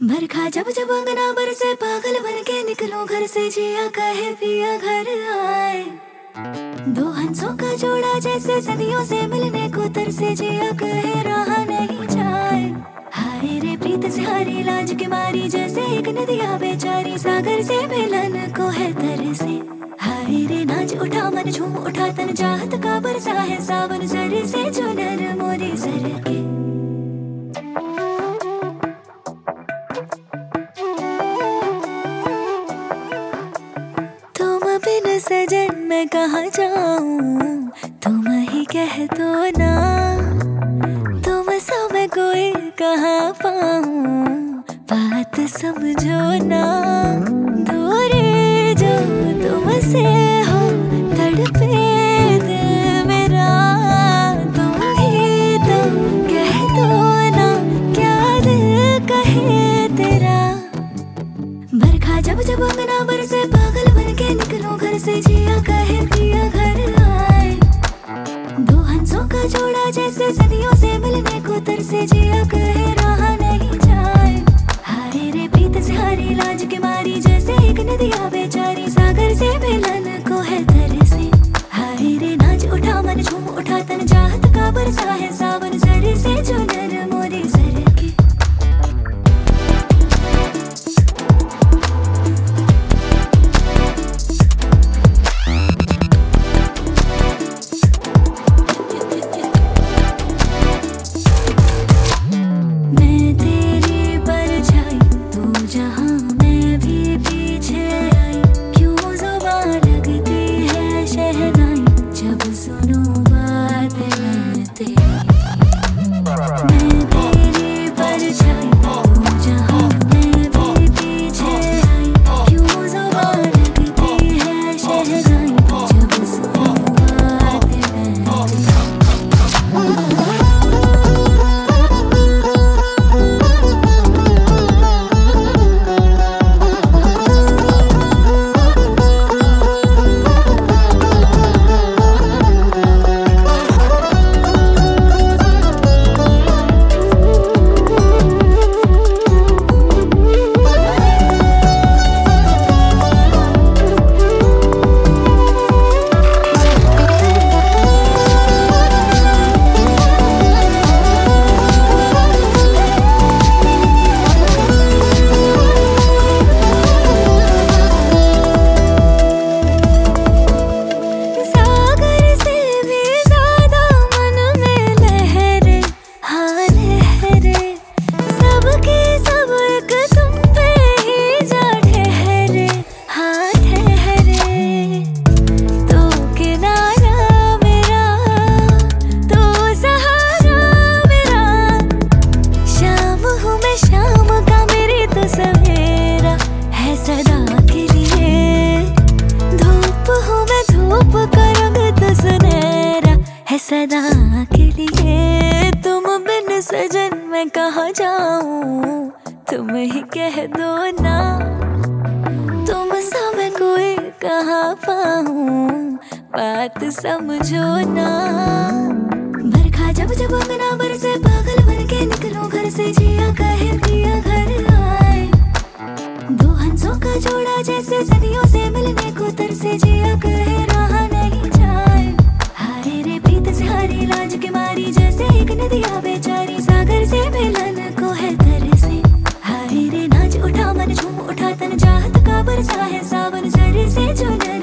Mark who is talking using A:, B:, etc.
A: बरखा जब जब अंगना बर से पागल बन के निकलो, घर से जिया कहे पिया घर आए। दो हंसों का जोड़ा जैसे सदियों से मिलने को तरसे जिया कहे रहा नहीं जाए। हाय रे प्रीत से हारी लाज के मारी जैसे एक नदिया बेचारी, सागर से मिलन को है तरसे हाय रे नाच उठा, मन झूम उठा, तन चाहत का बरसा है सावन सर से चुनर मोरी सर के। सजन मैं कहाँ जाऊँ? तुम ही कह दो ना। तुम सब कोई कहाँ पाऊँ? बात समझो ना। जब जब अंगना से पागल बन के निकलूं, घर से जिया कहे पिया घर आए। दो हंसों का जोड़ा जैसे सदियों से मिलने को तरसे जिया कहे रहा नहीं जाए। हरे रे प्रीत से हारी लाज के मारी जैसे एक नदिया बेचारी सदा के लिए तुम बिन सजन मैं कहा जाऊँ? तुम ही कह दो ना। तुम सब कोई कहा पाऊँ? बात समझो ना। बरखा जब जब अंगना बर से पागल बन के निकलो, घर से जिया कहे दिया घर आए। दो हंसों का जोड़ा जैसे सदियों से मिलने को तरसे जिया कहे सा है सावन जरी से जो